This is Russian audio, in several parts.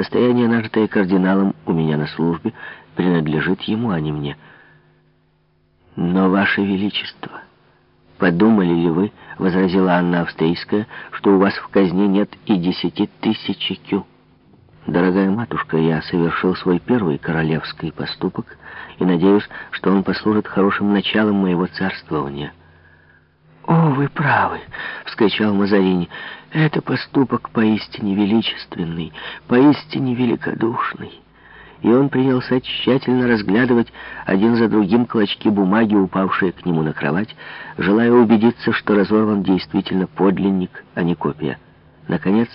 Состояние, нажитое кардиналом у меня на службе, принадлежит ему, а не мне. Но, Ваше Величество, подумали ли вы, — возразила Анна Австрийская, — что у вас в казне нет и десяти тысяч кю? Дорогая матушка, я совершил свой первый королевский поступок и надеюсь, что он послужит хорошим началом моего царствования. «О, вы правы!» — вскричал Мазарини. «Это поступок поистине величественный, поистине великодушный» и он принялся тщательно разглядывать один за другим клочки бумаги, упавшие к нему на кровать, желая убедиться, что разорван действительно подлинник, а не копия. Наконец,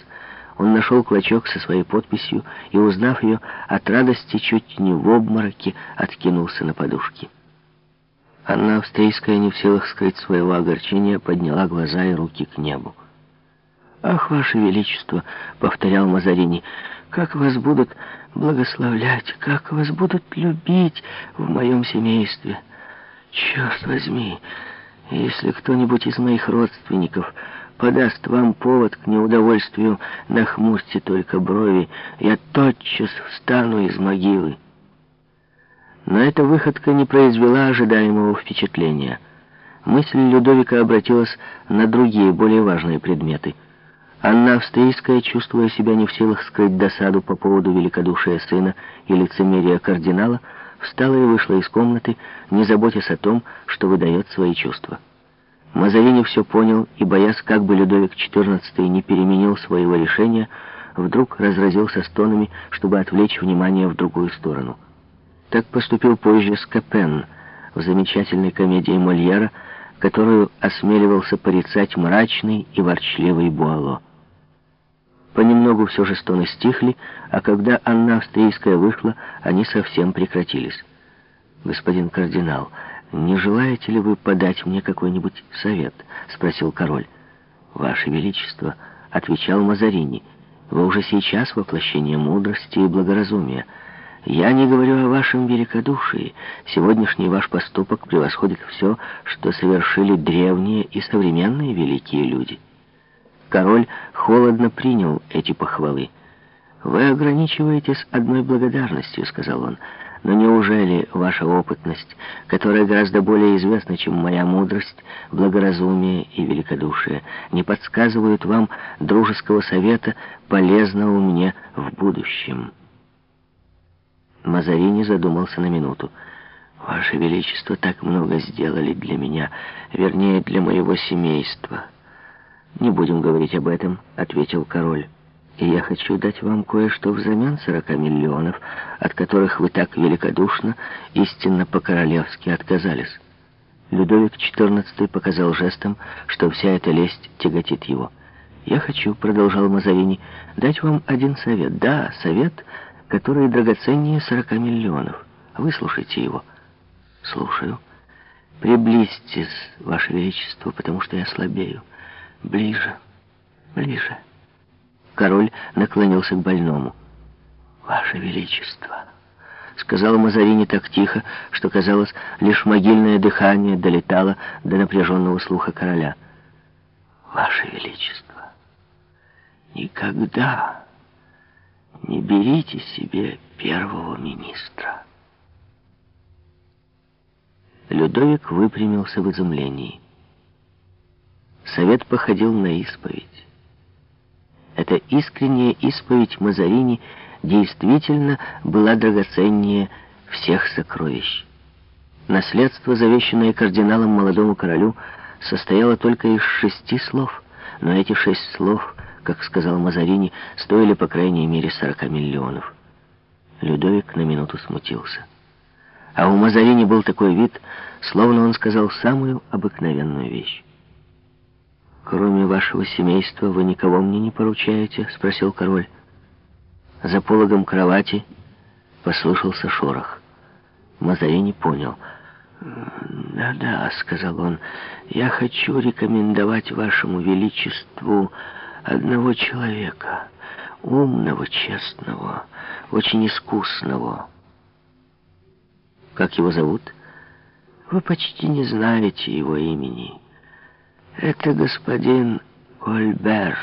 он нашел клочок со своей подписью и, узнав ее, от радости чуть не в обмороке откинулся на подушки. Анна Австрийская, не в силах скрыть своего огорчения, подняла глаза и руки к небу. «Ах, Ваше Величество!» — повторял Мазарини. «Как вас будут благословлять, как вас будут любить в моем семействе! Черт возьми, если кто-нибудь из моих родственников подаст вам повод к неудовольствию, нахмурьте только брови, я тотчас встану из могилы». Но эта выходка не произвела ожидаемого впечатления. Мысль Людовика обратилась на другие, более важные предметы — Анна Австрийская, чувствуя себя не в силах скрыть досаду по поводу великодушия сына и лицемерия кардинала, встала и вышла из комнаты, не заботясь о том, что выдает свои чувства. Мазарини все понял и, боясь, как бы Людовик XIV не переменил своего решения, вдруг разразился стонами, чтобы отвлечь внимание в другую сторону. Так поступил позже Скопен в замечательной комедии Мольера, которую осмеливался порицать мрачный и ворчливый Буало. Понемногу все же стоны стихли, а когда Анна Австрийская вышла, они совсем прекратились. «Господин кардинал, не желаете ли вы подать мне какой-нибудь совет?» — спросил король. «Ваше Величество», — отвечал Мазарини, — «вы уже сейчас воплощение мудрости и благоразумия. Я не говорю о вашем великодушии. Сегодняшний ваш поступок превосходит все, что совершили древние и современные великие люди». Король холодно принял эти похвалы. «Вы ограничиваетесь одной благодарностью», — сказал он. «Но неужели ваша опытность, которая гораздо более известна, чем моя мудрость, благоразумие и великодушие, не подсказывают вам дружеского совета, полезного мне в будущем?» Мазарини задумался на минуту. «Ваше Величество так много сделали для меня, вернее, для моего семейства». «Не будем говорить об этом», — ответил король. «И я хочу дать вам кое-что взамен сорока миллионов, от которых вы так великодушно, истинно по-королевски отказались». Людовик XIV показал жестом, что вся эта лесть тяготит его. «Я хочу», — продолжал Мазарини, — «дать вам один совет. Да, совет, который драгоценнее сорока миллионов. Выслушайте его». «Слушаю». «Приблизьтесь, Ваше Величество, потому что я слабею». Ближе, ближе. Король наклонился к больному. «Ваше Величество!» Сказал Мазарини так тихо, что, казалось, лишь могильное дыхание долетало до напряженного слуха короля. «Ваше Величество, никогда не берите себе первого министра!» Людовик выпрямился в изумлении. Совет походил на исповедь. Эта искренняя исповедь Мазарини действительно была драгоценнее всех сокровищ. Наследство, завещанное кардиналом молодому королю, состояло только из шести слов, но эти шесть слов, как сказал Мазарини, стоили по крайней мере 40 миллионов. Людовик на минуту смутился. А у Мазарини был такой вид, словно он сказал самую обыкновенную вещь. «Кроме вашего семейства вы никого мне не поручаете?» — спросил король. За пологом кровати послышался шорох. Мазарини понял. «Да-да», — сказал он, — «я хочу рекомендовать вашему величеству одного человека, умного, честного, очень искусного». «Как его зовут?» «Вы почти не знаете его имени». Это господин Кольбер.